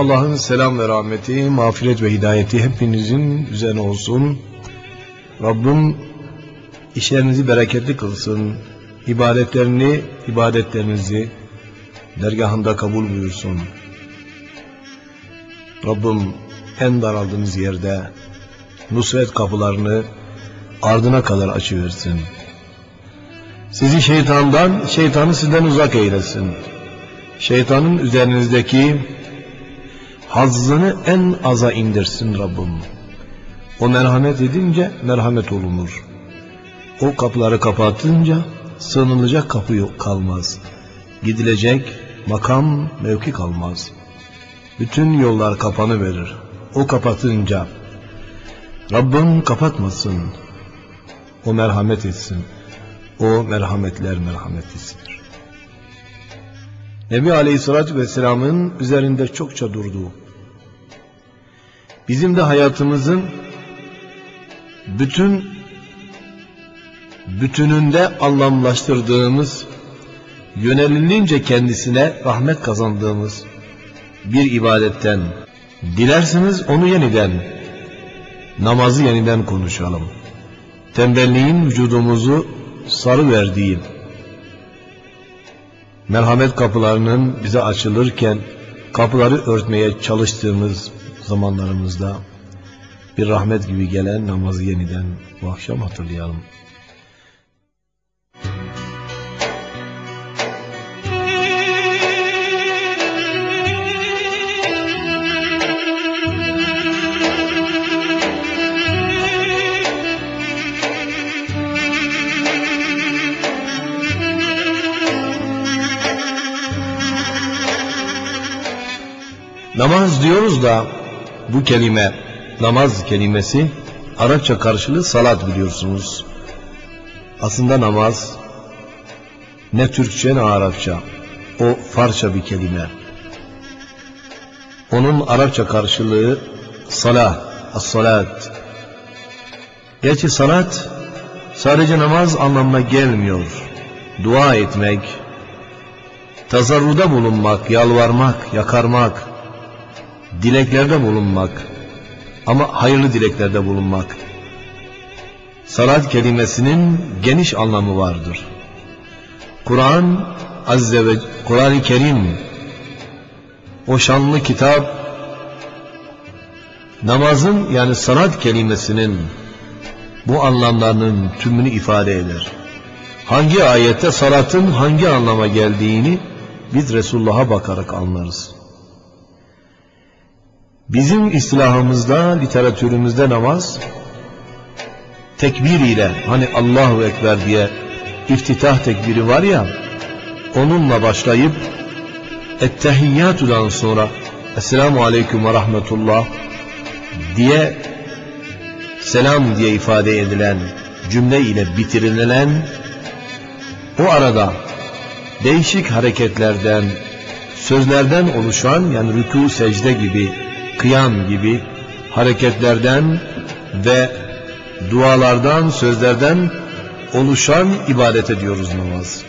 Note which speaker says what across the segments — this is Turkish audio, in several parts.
Speaker 1: Allah'ın selam ve rahmeti, mağfiret ve hidayeti hepinizin üzerine olsun. Rabbim işlerinizi bereketli kılsın. İbadetlerini, ibadetlerinizi dergahında kabul buyursun. Rabbim en daraldığınız yerde nusret kapılarını ardına kadar açıversin. Sizi şeytandan, şeytanı sizden uzak eylesin. Şeytanın üzerinizdeki hazzını en aza indirsin Rabbim. O merhamet edince merhamet olunur. O kapıları kapatınca sığınılacak kapı yok kalmaz. Gidilecek makam mevki kalmaz. Bütün yollar kapanı verir. O kapatınca Rabbim kapatmasın. O merhamet etsin. O merhametler merhametlisidir. Nebi Aleyhisselatü Vesselam'ın üzerinde çokça durduğu, bizim de hayatımızın bütün bütününde anlamlaştırdığımız, yönelilince kendisine rahmet kazandığımız bir ibadetten, dilerseniz onu yeniden, namazı yeniden konuşalım. Tembelliğin vücudumuzu sarı verdiği, merhamet kapılarının bize açılırken kapıları örtmeye çalıştığımız zamanlarımızda bir rahmet gibi gelen namazı yeniden bu akşam hatırlayalım. Namaz diyoruz da bu kelime, namaz kelimesi Arapça karşılığı salat biliyorsunuz. Aslında namaz ne Türkçe ne Arapça. O Farsça bir kelime. Onun Arapça karşılığı salah, as-salat. Gerçi salat sadece namaz anlamına gelmiyor. Dua etmek, tazarruda bulunmak, yalvarmak, yakarmak, dileklerde bulunmak ama hayırlı dileklerde bulunmak. Salat kelimesinin geniş anlamı vardır. Kur'an Azze ve Kur'an-ı Kerim o şanlı kitap namazın yani salat kelimesinin bu anlamlarının tümünü ifade eder. Hangi ayette salatın hangi anlama geldiğini biz Resulullah'a bakarak anlarız. Bizim istilahımızda, literatürümüzde namaz tekbir ile hani Allahu Ekber diye iftitah tekbiri var ya onunla başlayıp ettehiyyatudan sonra Esselamu Aleyküm ve Rahmetullah diye selam diye ifade edilen cümle ile bitirilen o arada değişik hareketlerden sözlerden oluşan yani rükû secde gibi kıyam gibi hareketlerden ve dualardan, sözlerden oluşan ibadet ediyoruz namaz.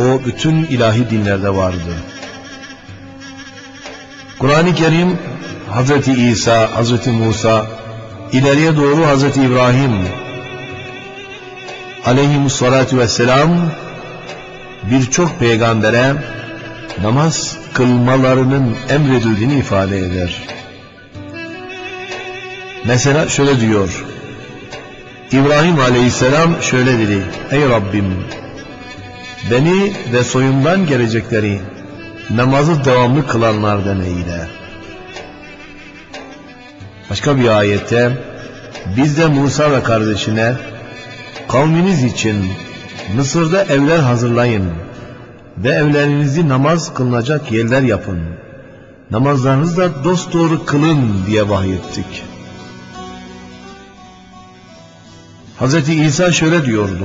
Speaker 1: O bütün ilahi dinlerde vardı. Kur'an-ı Kerim Hazreti İsa, Hazreti Musa, ileriye doğru Hazreti İbrahim aleyhimussalatu vesselam birçok peygambere namaz kılmalarının emredildiğini ifade eder. Mesela şöyle diyor. İbrahim aleyhisselam şöyle dedi. Ey Rabbim beni ve soyumdan gelecekleri namazı devamlı kılanlardan eyle. Başka bir ayette biz de Musa ve kardeşine kavminiz için Mısır'da evler hazırlayın ve evlerinizi namaz kılınacak yerler yapın. Namazlarınızı da dosdoğru kılın diye vahyettik. Hz. İsa şöyle diyordu.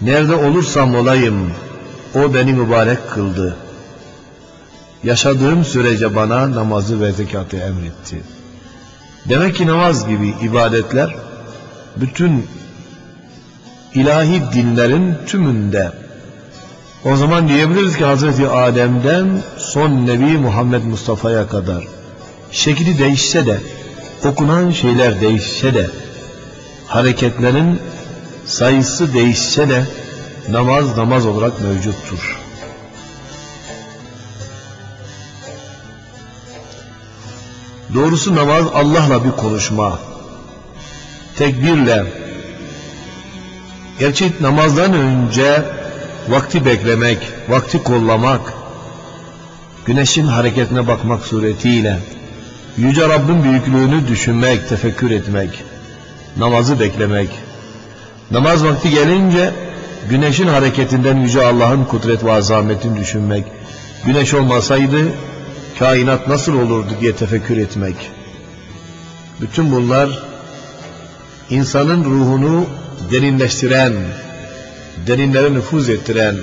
Speaker 1: Nerede olursam olayım o beni mübarek kıldı. Yaşadığım sürece bana namazı ve zekatı emretti. Demek ki namaz gibi ibadetler bütün ilahi dinlerin tümünde O zaman diyebiliriz ki Hazreti Adem'den son Nebi Muhammed Mustafa'ya kadar şekli değişse de okunan şeyler değişse de hareketlerin sayısı değişse de namaz namaz olarak mevcuttur. Doğrusu namaz Allah'la bir konuşma. Tekbirle. Gerçi namazdan önce vakti beklemek, vakti kollamak, güneşin hareketine bakmak suretiyle, Yüce Rabbin büyüklüğünü düşünmek, tefekkür etmek, namazı beklemek. Namaz vakti gelince güneşin hareketinden Yüce Allah'ın kudret ve azametini düşünmek. Güneş olmasaydı kainat nasıl olurdu diye tefekkür etmek. Bütün bunlar insanın ruhunu derinleştiren, derinlere nüfuz ettiren,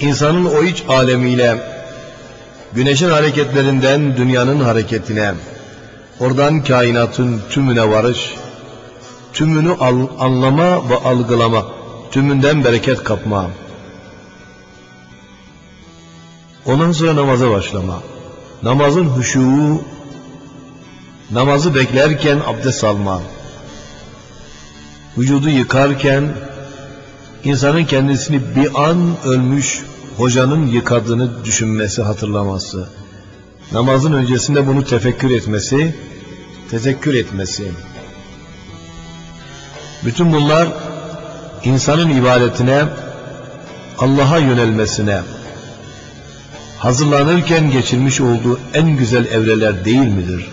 Speaker 1: insanın o iç alemiyle güneşin hareketlerinden dünyanın hareketine, oradan kainatın tümüne varış, tümünü anlama ve algılama, tümünden bereket kapma. Ondan sonra namaza başlama. Namazın huşuğu, namazı beklerken abdest alma. Vücudu yıkarken insanın kendisini bir an ölmüş hocanın yıkadığını düşünmesi, hatırlaması, namazın öncesinde bunu tefekkür etmesi, tezekkür etmesi. Bütün bunlar insanın ibadetine, Allah'a yönelmesine, hazırlanırken geçirmiş olduğu en güzel evreler değil midir?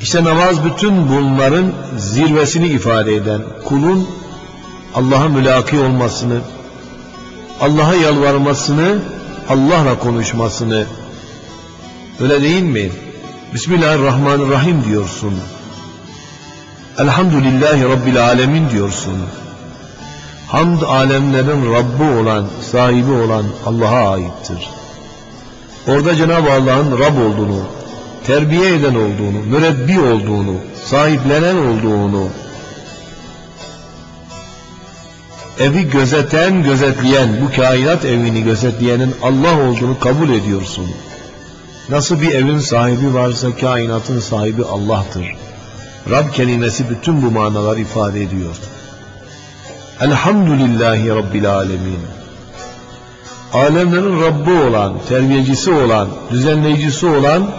Speaker 1: İşte namaz bütün bunların zirvesini ifade eden kulun Allah'a mülaki olmasını, Allah'a yalvarmasını, Allah'la konuşmasını, öyle değil mi? Bismillahirrahmanirrahim diyorsun. Elhamdülillahi Rabbil Alemin diyorsun. Hamd alemlerin Rabbi olan, sahibi olan Allah'a aittir. Orada Cenab-ı Allah'ın Rab olduğunu, terbiye eden olduğunu, mürebbi olduğunu, sahiplenen olduğunu, evi gözeten, gözetleyen, bu kainat evini gözetleyenin Allah olduğunu kabul ediyorsun. Nasıl bir evin sahibi varsa kainatın sahibi Allah'tır. Rab kelimesi bütün bu manalar ifade ediyor. Elhamdülillahi Rabbil Alemin. Alemlerin Rabbi olan, terbiyecisi olan, düzenleyicisi olan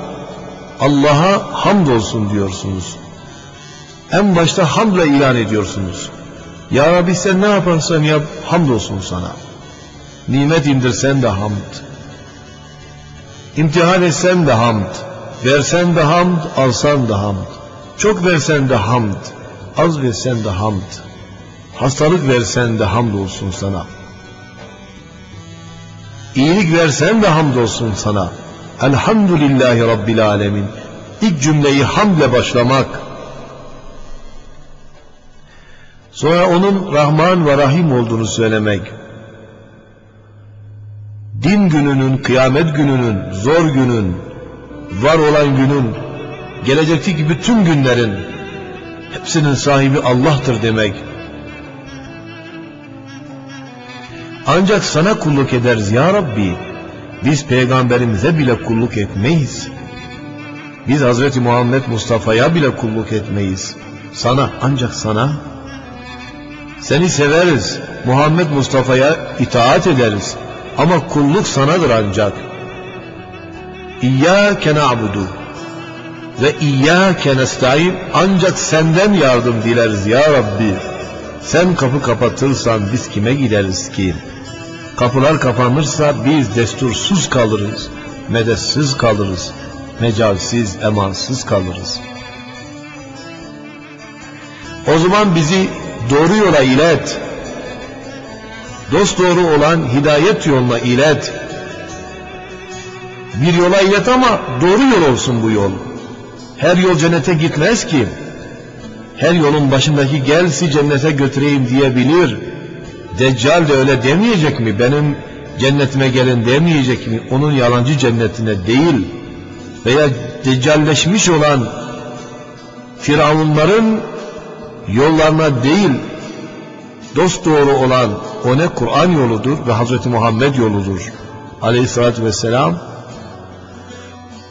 Speaker 1: Allah'a hamdolsun diyorsunuz. En başta hamdla ilan ediyorsunuz. Ya Rabbi sen ne yaparsan yap hamdolsun sana. Nimet indirsen de hamd. İmtihan etsen de hamd. Versen de hamd, alsan da hamd. Çok versen de hamd. Az versen de hamd. Hastalık versen de hamd olsun sana. İyilik versen de hamd olsun sana. Elhamdülillahi Rabbil Alemin. İlk cümleyi hamdle başlamak, Sonra onun Rahman ve Rahim olduğunu söylemek. Din gününün, kıyamet gününün, zor günün, var olan günün, gelecekteki bütün günlerin hepsinin sahibi Allah'tır demek. Ancak sana kulluk ederiz ya Rabbi. Biz peygamberimize bile kulluk etmeyiz. Biz Hazreti Muhammed Mustafa'ya bile kulluk etmeyiz. Sana ancak sana seni severiz. Muhammed Mustafa'ya itaat ederiz. Ama kulluk sanadır ancak. İyyâke na'budu. ve İyyâke nestaîn ancak senden yardım dileriz ya Rabbi. Sen kapı kapatırsan biz kime gideriz ki? Kapılar kapanırsa biz destursuz kalırız, medetsiz kalırız, mecalsiz, emansız kalırız. O zaman bizi doğru yola ilet, dost doğru olan hidayet yoluna ilet. Bir yola ilet ama doğru yol olsun bu yol. Her yol cennete gitmez ki. Her yolun başındaki gelsi cennete götüreyim diyebilir. Deccal de öyle demeyecek mi? Benim cennetime gelin demeyecek mi? Onun yalancı cennetine değil. Veya deccalleşmiş olan firavunların yollarına değil, dost doğru olan o ne Kur'an yoludur ve Hazreti Muhammed yoludur. Aleyhissalatü vesselam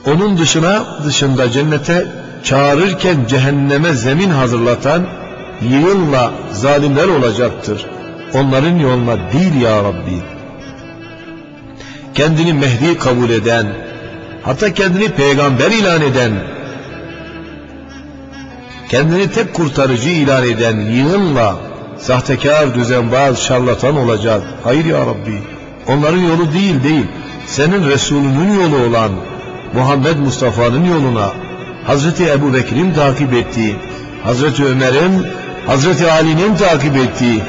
Speaker 1: onun dışına dışında cennete çağırırken cehenneme zemin hazırlatan yığınla zalimler olacaktır. Onların yoluna değil ya Rabbi. Kendini Mehdi kabul eden, hatta kendini peygamber ilan eden, kendini tek kurtarıcı ilan eden yığınla sahtekar, düzenbaz, şarlatan olacak. Hayır ya Rabbi. Onların yolu değil değil. Senin Resulünün yolu olan Muhammed Mustafa'nın yoluna Hazreti Ebu Bekir'in takip ettiği, Hazreti Ömer'in, Hazreti Ali'nin takip ettiği,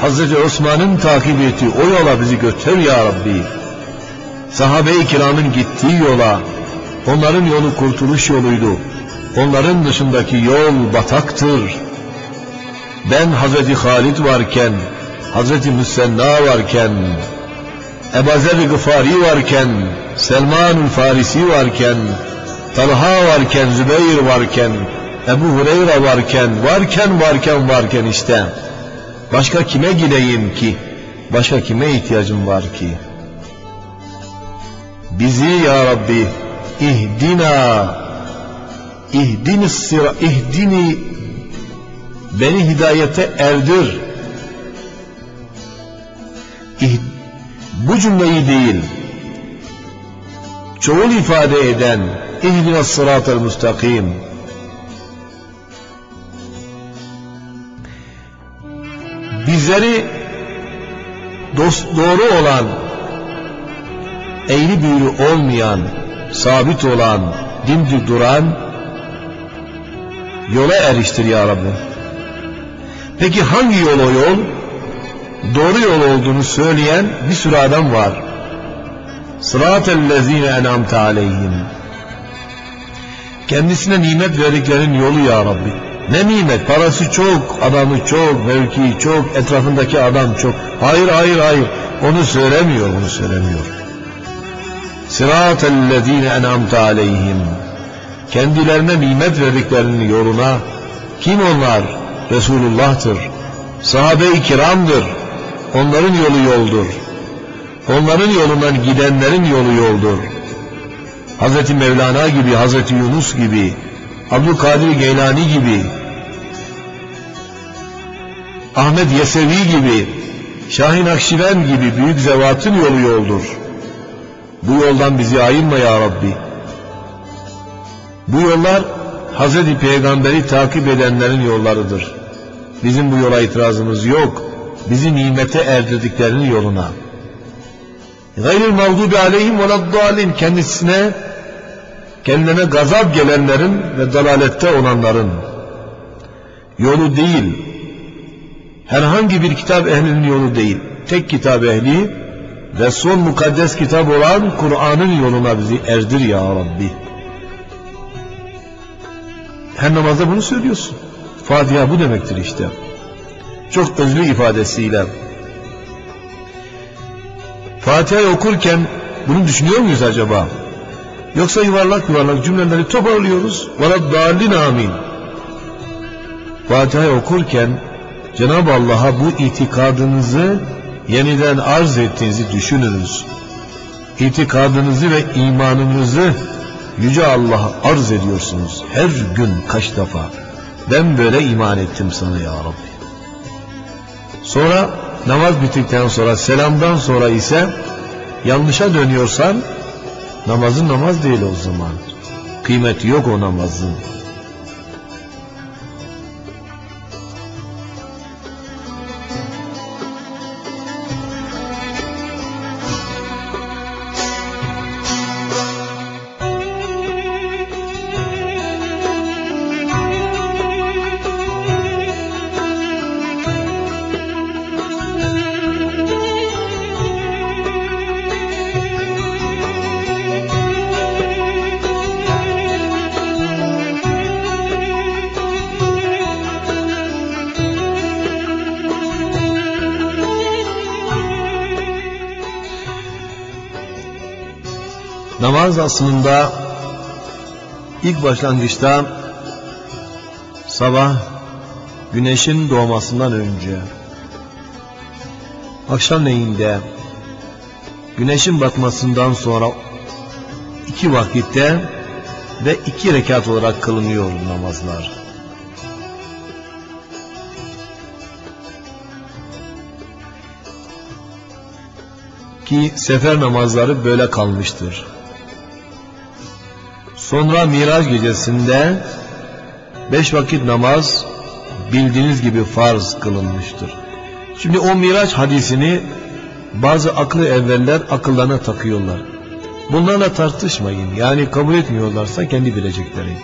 Speaker 1: Hazreti Osman'ın takip ettiği o yola bizi götür ya Rabbi. Sahabe-i kiramın gittiği yola, onların yolu kurtuluş yoluydu. Onların dışındaki yol bataktır. Ben Hazreti Halid varken, Hazreti Müsenna varken, Ebazer Gıfari varken, Selman Farisi varken, Talha varken, Zübeyir varken, Ebu Hureyre varken, varken varken varken işte. Başka kime gideyim ki? Başka kime ihtiyacım var ki? Bizi ya Rabbi ihdina ihdini sıra ihdini beni hidayete erdir. İh, bu cümleyi değil çoğul ifade eden ihdina sıratel müstakim bizleri dost doğru olan eğri büğrü olmayan sabit olan dimdik duran yola eriştir ya Rabbi. Peki hangi yol o yol? Doğru yol olduğunu söyleyen bir sürü adam var. Sıratellezine enamte aleyhim. Kendisine nimet verdiklerin yolu ya Rabbi. Ne nimet? Parası çok, adamı çok, mevkii çok, etrafındaki adam çok. Hayır, hayır, hayır. Onu söylemiyor, onu söylemiyor. Sıratellezine enamte aleyhim. Kendilerine nimet verdiklerinin yoluna kim onlar? Resulullah'tır. Sahabe-i kiramdır. Onların yolu yoldur. Onların yolundan gidenlerin yolu yoldur. Hazreti Mevlana gibi, Hazreti Yunus gibi, Abdülkadir Geylani gibi, Ahmet Yesevi gibi, Şahin Akşiven gibi büyük zevatın yolu yoldur. Bu yoldan bizi ayırma ya Rabbi. Bu yollar Hazreti Peygamber'i takip edenlerin yollarıdır. Bizim bu yola itirazımız yok. Bizi nimete erdirdiklerinin yoluna. Gayril mağdubi aleyhim veladdalin kendisine kendine gazap gelenlerin ve dalalette olanların yolu değil. Herhangi bir kitap ehlinin yolu değil. Tek kitap ehli ve son mukaddes kitap olan Kur'an'ın yoluna bizi erdir ya Rabbi. Her namazda bunu söylüyorsun. Fatiha bu demektir işte. Çok özlü ifadesiyle. Fatiha'yı okurken bunu düşünüyor muyuz acaba? Yoksa yuvarlak yuvarlak cümleleri toparlıyoruz. Dalin amin. Fatiha'yı okurken Cenab-ı Allah'a bu itikadınızı yeniden arz ettiğinizi düşününüz. İtikadınızı ve imanınızı Yüce Allah'a arz ediyorsunuz. Her gün kaç defa. Ben böyle iman ettim sana ya Rabbi. Sonra namaz bittikten sonra selamdan sonra ise yanlışa dönüyorsan namazın namaz değil o zaman. kıymeti yok o namazın. Aslında ilk başlangıçta sabah güneşin doğmasından önce akşamleyinde güneşin batmasından sonra iki vakitte ve iki rekat olarak kılınıyor namazlar. Ki sefer namazları böyle kalmıştır. Sonra Miraç gecesinde beş vakit namaz bildiğiniz gibi farz kılınmıştır. Şimdi o Miraç hadisini bazı aklı evveller akıllarına takıyorlar. Bunlarla tartışmayın. Yani kabul etmiyorlarsa kendi bilecekleri.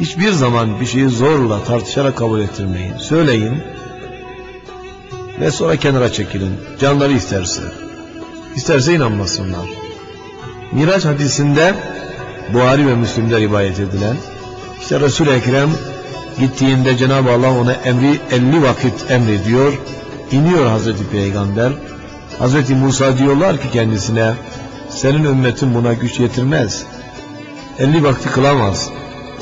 Speaker 1: Hiçbir zaman bir şeyi zorla tartışarak kabul ettirmeyin. Söyleyin ve sonra kenara çekilin. Canları isterse. İsterse inanmasınlar. Miraç hadisinde Buhari ve Müslim'de rivayet edilen işte Resul-i Ekrem gittiğinde Cenab-ı Allah ona emri 50 vakit emrediyor. İniyor Hazreti Peygamber. Hazreti Musa diyorlar ki kendisine senin ümmetin buna güç yetirmez. 50 vakti kılamaz.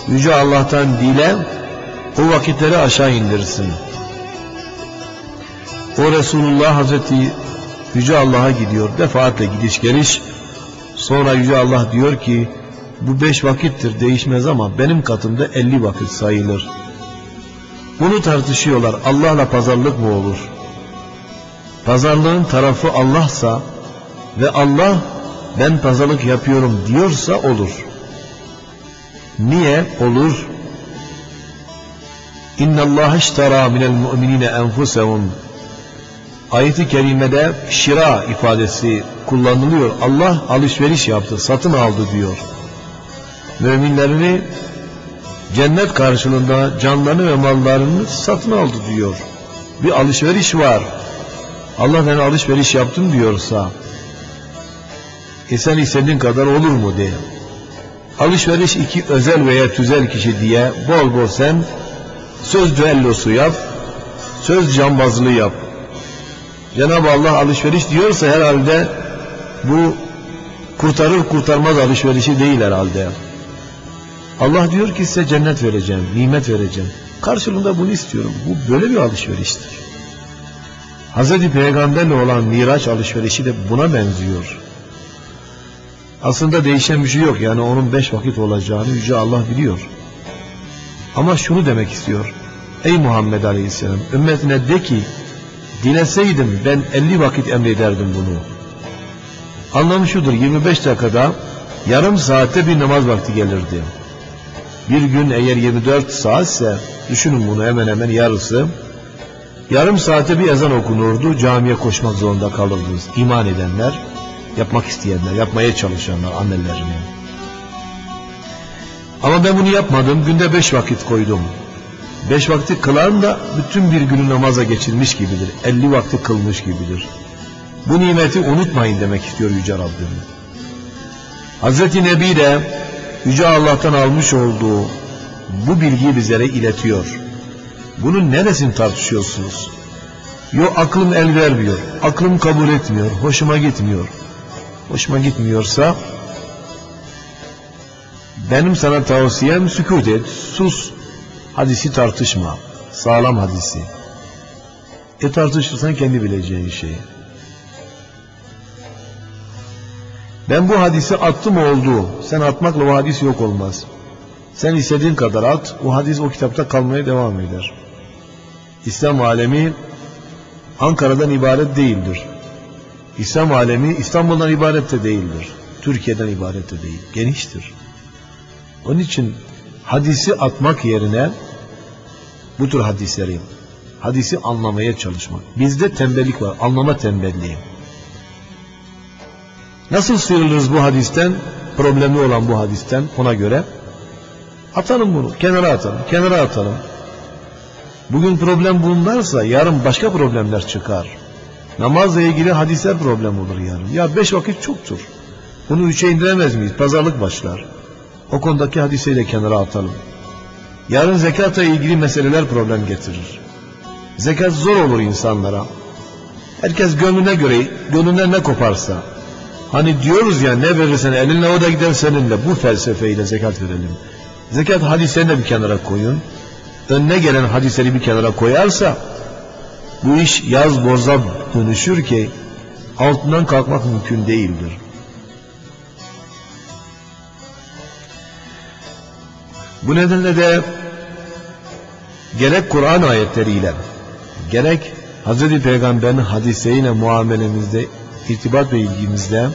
Speaker 1: Yüce Allah'tan dile o vakitleri aşağı indirsin. O Resulullah Hazreti Yüce Allah'a gidiyor. Defaatle gidiş geliş. Sonra Yüce Allah diyor ki bu beş vakittir değişmez ama benim katımda elli vakit sayılır. Bunu tartışıyorlar. Allah'la pazarlık mı olur? Pazarlığın tarafı Allah'sa ve Allah ben pazarlık yapıyorum diyorsa olur. Niye olur? İnna Allah iştara minel mu'minine enfusehum Ayet-i kerimede şira ifadesi kullanılıyor. Allah alışveriş yaptı, satın aldı diyor müminlerini cennet karşılığında canlarını ve mallarını satın aldı diyor. Bir alışveriş var. Allah ben alışveriş yaptım diyorsa e sen istediğin kadar olur mu diye. Alışveriş iki özel veya tüzel kişi diye bol bol sen söz düellosu yap, söz cambazlığı yap. Cenab-ı Allah alışveriş diyorsa herhalde bu kurtarır kurtarmaz alışverişi değil herhalde. Allah diyor ki size cennet vereceğim, nimet vereceğim. Karşılığında bunu istiyorum. Bu böyle bir alışveriştir. Hz. Peygamberle olan Miraç alışverişi de buna benziyor. Aslında değişen bir şey yok. Yani onun beş vakit olacağını Yüce Allah biliyor. Ama şunu demek istiyor. Ey Muhammed Aleyhisselam ümmetine de ki dileseydim ben elli vakit emrederdim bunu. Anlamı şudur 25 dakikada yarım saatte bir namaz vakti gelirdi. Bir gün eğer 24 saatse düşünün bunu hemen hemen yarısı. Yarım saate bir ezan okunurdu. Camiye koşmak zorunda kalırdınız. İman edenler, yapmak isteyenler, yapmaya çalışanlar annelerini. Ama ben bunu yapmadım. Günde beş vakit koydum. Beş vakti kılan da bütün bir günü namaza geçirmiş gibidir. Elli vakti kılmış gibidir. Bu nimeti unutmayın demek istiyor Yüce Rabbim. Hazreti Nebi de Yüce Allah'tan almış olduğu bu bilgiyi bizlere iletiyor. Bunun neresini tartışıyorsunuz? Yo aklım el vermiyor, aklım kabul etmiyor, hoşuma gitmiyor. Hoşuma gitmiyorsa benim sana tavsiyem sükut et, sus. Hadisi tartışma, sağlam hadisi. E tartışırsan kendi bileceğin şeyi. Ben bu hadisi attım oldu. Sen atmakla o hadis yok olmaz. Sen istediğin kadar at, o hadis o kitapta kalmaya devam eder. İslam alemi Ankara'dan ibaret değildir. İslam alemi İstanbul'dan ibaret de değildir. Türkiye'den ibaret de değil. Geniştir. Onun için hadisi atmak yerine bu tür hadisleri hadisi anlamaya çalışmak. Bizde tembellik var. Anlama tembelliği. Nasıl sıyrılırız bu hadisten? Problemli olan bu hadisten ona göre. Atalım bunu. Kenara atalım. Kenara atalım. Bugün problem bunlarsa yarın başka problemler çıkar. Namazla ilgili hadisler problem olur yarın. Ya beş vakit çoktur. Bunu üçe indiremez miyiz? Pazarlık başlar. O konudaki hadiseyi de kenara atalım. Yarın zekatla ilgili meseleler problem getirir. Zekat zor olur insanlara. Herkes gönlüne göre, gönlüne ne koparsa. Hani diyoruz ya ne verirsen elinle o da gider seninle. Bu felsefeyle zekat verelim. Zekat hadislerini de bir kenara koyun. Önüne gelen hadisleri bir kenara koyarsa bu iş yaz boza dönüşür ki altından kalkmak mümkün değildir. Bu nedenle de gerek Kur'an ayetleriyle gerek Hz. Peygamber'in hadisleriyle muamelemizde irtibat ve ilgimizde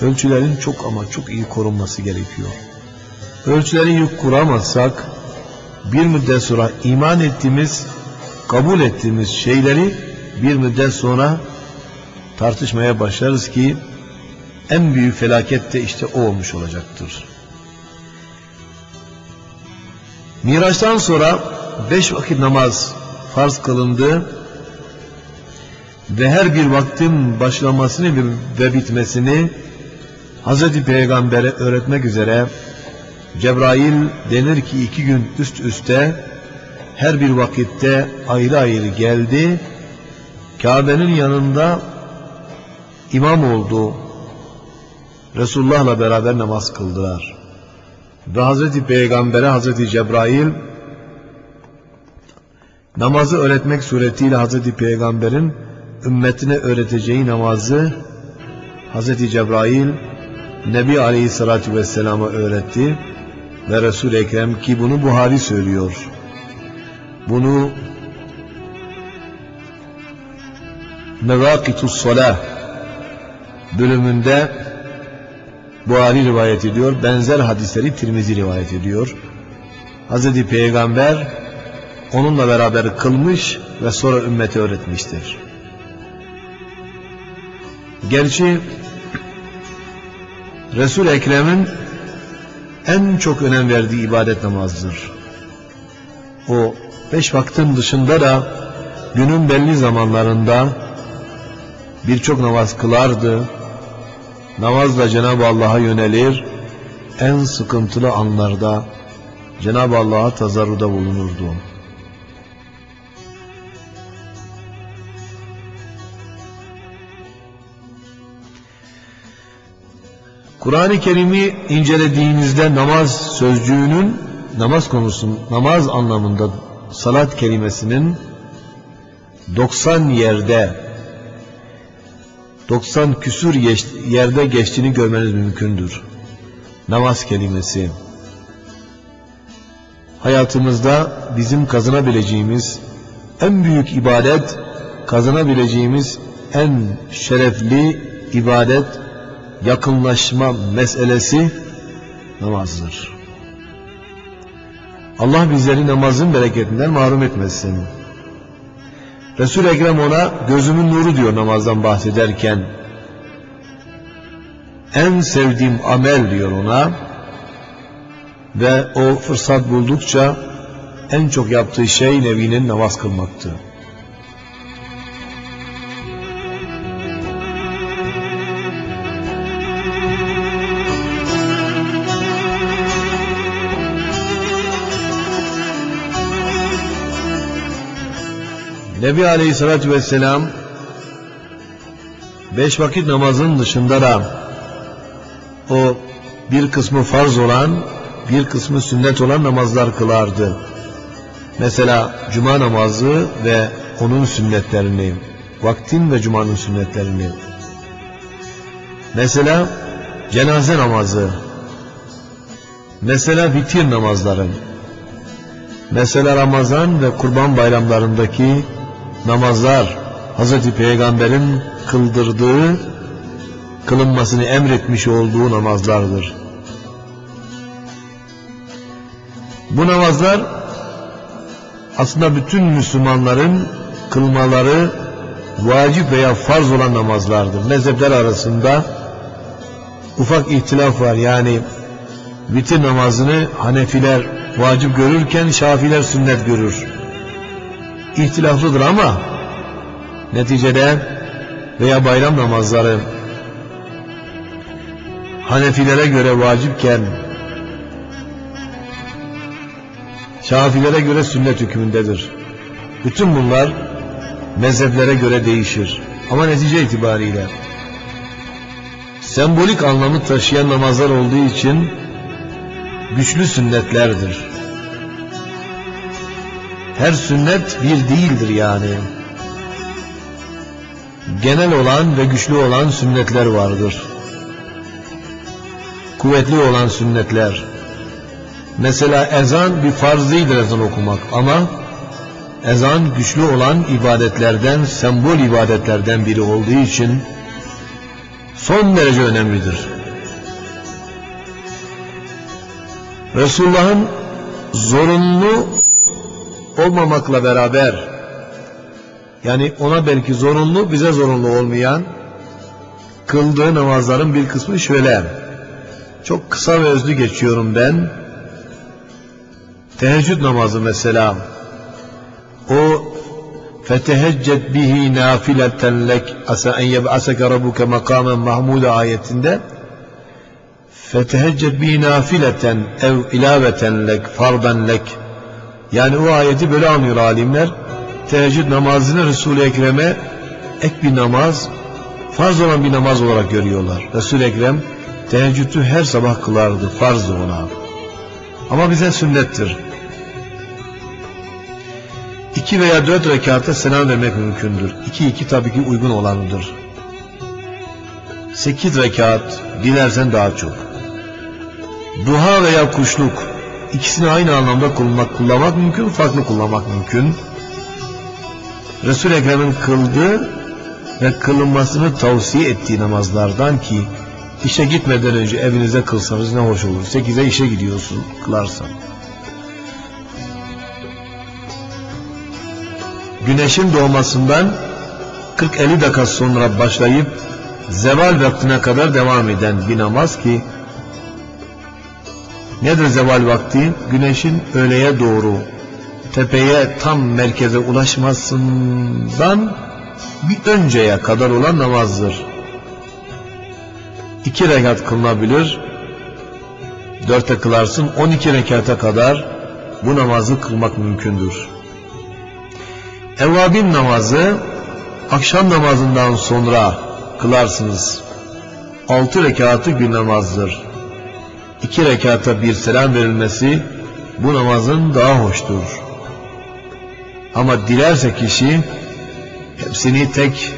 Speaker 1: ölçülerin çok ama çok iyi korunması gerekiyor. Ölçüleri iyi kuramazsak bir müddet sonra iman ettiğimiz, kabul ettiğimiz şeyleri bir müddet sonra tartışmaya başlarız ki en büyük felaket de işte o olmuş olacaktır. Miraçtan sonra beş vakit namaz farz kılındı ve her bir vaktin başlamasını ve bitmesini Hz. Peygamber'e öğretmek üzere Cebrail denir ki iki gün üst üste her bir vakitte ayrı ayrı geldi. Kabe'nin yanında imam oldu. Resulullah'la beraber namaz kıldılar. Ve Hazreti Peygamber'e Hazreti Cebrail namazı öğretmek suretiyle Hazreti Peygamber'in ümmetine öğreteceği namazı Hazreti Cebrail Nebi Aleyhisselatü Vesselam'a öğretti ve Resul-i Ekrem ki bunu Buhari söylüyor. Bunu Mevakitus Salah bölümünde Buhari rivayet ediyor. Benzer hadisleri Tirmizi rivayet ediyor. Hazreti Peygamber onunla beraber kılmış ve sonra ümmete öğretmiştir. Gerçi Resul Ekrem'in en çok önem verdiği ibadet namazdır. O beş vaktin dışında da günün belli zamanlarında birçok namaz kılardı. Namazla Cenab-ı Allah'a yönelir, en sıkıntılı anlarda Cenab-ı Allah'a tazarruda bulunurdu. Kur'an-ı Kerim'i incelediğimizde namaz sözcüğünün namaz konusu, namaz anlamında salat kelimesinin 90 yerde 90 küsür yerde geçtiğini görmeniz mümkündür. Namaz kelimesi hayatımızda bizim kazanabileceğimiz en büyük ibadet, kazanabileceğimiz en şerefli ibadet yakınlaşma meselesi namazdır. Allah bizleri namazın bereketinden mahrum etmesin. Resul-i Ekrem ona gözümün nuru diyor namazdan bahsederken. En sevdiğim amel diyor ona. Ve o fırsat buldukça en çok yaptığı şey Nebi'nin namaz kılmaktı. Nebi Aleyhisselatü Vesselam beş vakit namazın dışında da o bir kısmı farz olan bir kısmı sünnet olan namazlar kılardı. Mesela cuma namazı ve onun sünnetlerini, vaktin ve cumanın sünnetlerini. Mesela cenaze namazı, mesela vitir namazları, mesela Ramazan ve Kurban bayramlarındaki namazlar Hz. Peygamber'in kıldırdığı, kılınmasını emretmiş olduğu namazlardır. Bu namazlar aslında bütün Müslümanların kılmaları vacip veya farz olan namazlardır. Mezhepler arasında ufak ihtilaf var. Yani vitir namazını Hanefiler vacip görürken Şafiler sünnet görür. İhtilaflıdır ama neticede veya bayram namazları Hanefilere göre vacipken Şafilere göre sünnet hükmündedir. Bütün bunlar mezheplere göre değişir. Ama netice itibariyle sembolik anlamı taşıyan namazlar olduğu için güçlü sünnetlerdir. Her sünnet bir değildir yani. Genel olan ve güçlü olan sünnetler vardır. Kuvvetli olan sünnetler. Mesela ezan bir farz değildir ezan okumak ama ezan güçlü olan ibadetlerden, sembol ibadetlerden biri olduğu için son derece önemlidir. Resulullah'ın zorunlu olmamakla beraber yani ona belki zorunlu bize zorunlu olmayan kıldığı namazların bir kısmı şöyle. Çok kısa ve özlü geçiyorum ben. Teheccüd namazı mesela. O feteheccet bihi nafileten lek asa en yeb'aseke rabbuke makamen mahmuda ayetinde feteheccet bihi nafileten ev ilaveten lek fardan lek yani o ayeti böyle anlıyor alimler teheccüd namazını Resul-i Ekrem'e ek bir namaz farz olan bir namaz olarak görüyorlar. Resul-i Ekrem teheccüdü her sabah kılardı farzdı ona. Ama bize sünnettir. İki veya dört rekata selam vermek mümkündür. İki iki tabii ki uygun olanıdır. Sekiz rekat, dilersen daha çok. Duha veya kuşluk, ikisini aynı anlamda kullanmak, kullanmak mümkün, farklı kullanmak mümkün. Resul-i Ekrem'in kıldığı ve kılınmasını tavsiye ettiği namazlardan ki, işe gitmeden önce evinize kılsanız ne hoş olur. Sekize işe gidiyorsun, kılarsan. güneşin doğmasından 40-50 dakika sonra başlayıp zeval vaktine kadar devam eden bir namaz ki nedir zeval vakti? Güneşin öğleye doğru tepeye tam merkeze ulaşmasından bir önceye kadar olan namazdır. İki rekat kılınabilir. Dörtte kılarsın. On iki rekata kadar bu namazı kılmak mümkündür. Evvabin namazı akşam namazından sonra kılarsınız. Altı rekatı bir namazdır. İki rekata bir selam verilmesi bu namazın daha hoştur. Ama dilerse kişi hepsini tek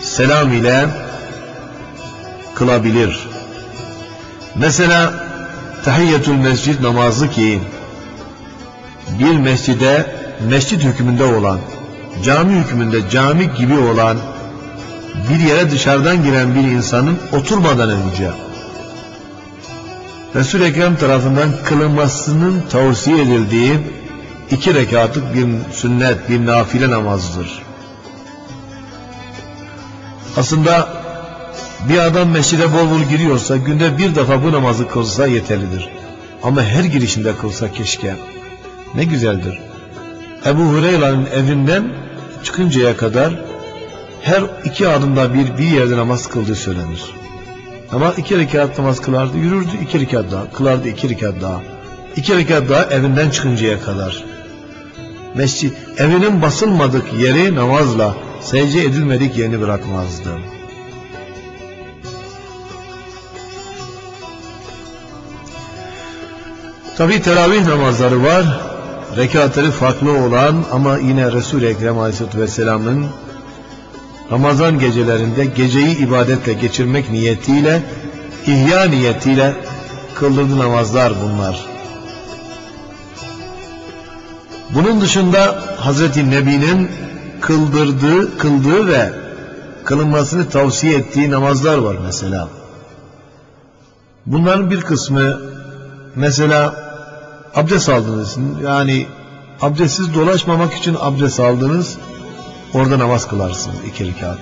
Speaker 1: selam ile kılabilir. Mesela tahiyyetül mescid namazı ki bir mescide mescid hükmünde olan cami hükmünde cami gibi olan bir yere dışarıdan giren bir insanın oturmadan önce resul Ekrem tarafından kılınmasının tavsiye edildiği iki rekatlık bir sünnet, bir nafile namazdır. Aslında bir adam mescide bol bol giriyorsa günde bir defa bu namazı kılsa yeterlidir. Ama her girişinde kılsa keşke. Ne güzeldir. Ebu Hureyre'nin evinden çıkıncaya kadar her iki adımda bir bir yerde namaz kıldığı söylenir. Ama iki rekat namaz kılardı, yürürdü iki rekat daha, kılardı iki rekat daha. İki rekat daha evinden çıkıncaya kadar. Mescid, evinin basılmadık yeri namazla, secde edilmedik yerini bırakmazdı. Tabi teravih namazları var rekatları farklı olan ama yine Resul-i Ekrem Aleyhisselatü Vesselam'ın Ramazan gecelerinde geceyi ibadetle geçirmek niyetiyle, ihya niyetiyle kıldırdığı namazlar bunlar. Bunun dışında Hazreti Nebi'nin kıldırdığı, kıldığı ve kılınmasını tavsiye ettiği namazlar var mesela. Bunların bir kısmı mesela abdest aldınız. Yani abdestsiz dolaşmamak için abdest aldınız. Orada namaz kılarsınız iki rekat.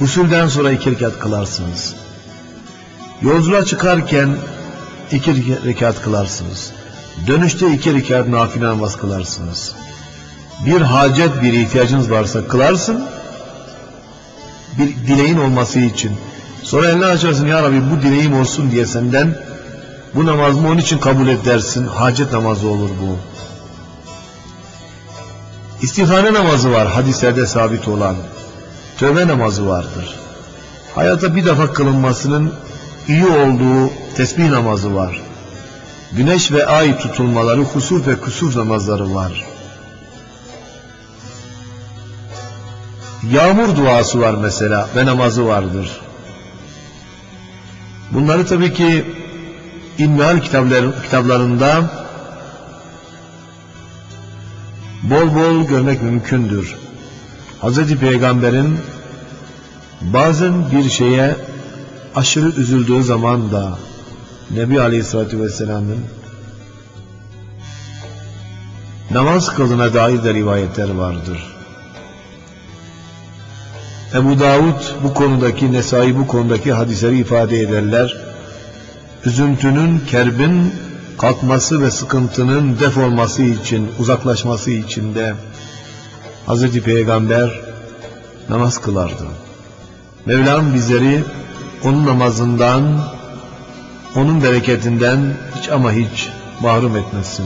Speaker 1: Gusülden sonra iki rekat kılarsınız. Yolculuğa çıkarken iki rekat kılarsınız. Dönüşte iki rekat nafile namaz kılarsınız. Bir hacet, bir ihtiyacınız varsa kılarsın. Bir dileğin olması için. Sonra elini açarsın ya Rabbi bu dileğim olsun diye senden bu namazımı onun için kabul et dersin. Hacet namazı olur bu. İstihare namazı var hadislerde sabit olan. Tövbe namazı vardır. Hayata bir defa kılınmasının iyi olduğu tesbih namazı var. Güneş ve ay tutulmaları, husuf ve kusuf namazları var. Yağmur duası var mesela ve namazı vardır. Bunları tabii ki İlmihal kitapları, kitaplarında bol bol görmek mümkündür. Hz. Peygamber'in bazen bir şeye aşırı üzüldüğü zaman da Nebi Aleyhisselatü Vesselam'ın namaz kıldığına dair de rivayetler vardır. Ebu Davud bu konudaki, Nesai bu konudaki hadisleri ifade ederler. Üzüntünün, kerbin kalkması ve sıkıntının def olması için, uzaklaşması için de Hz. Peygamber namaz kılardı. Mevlam bizleri onun namazından, onun bereketinden hiç ama hiç mahrum etmesin.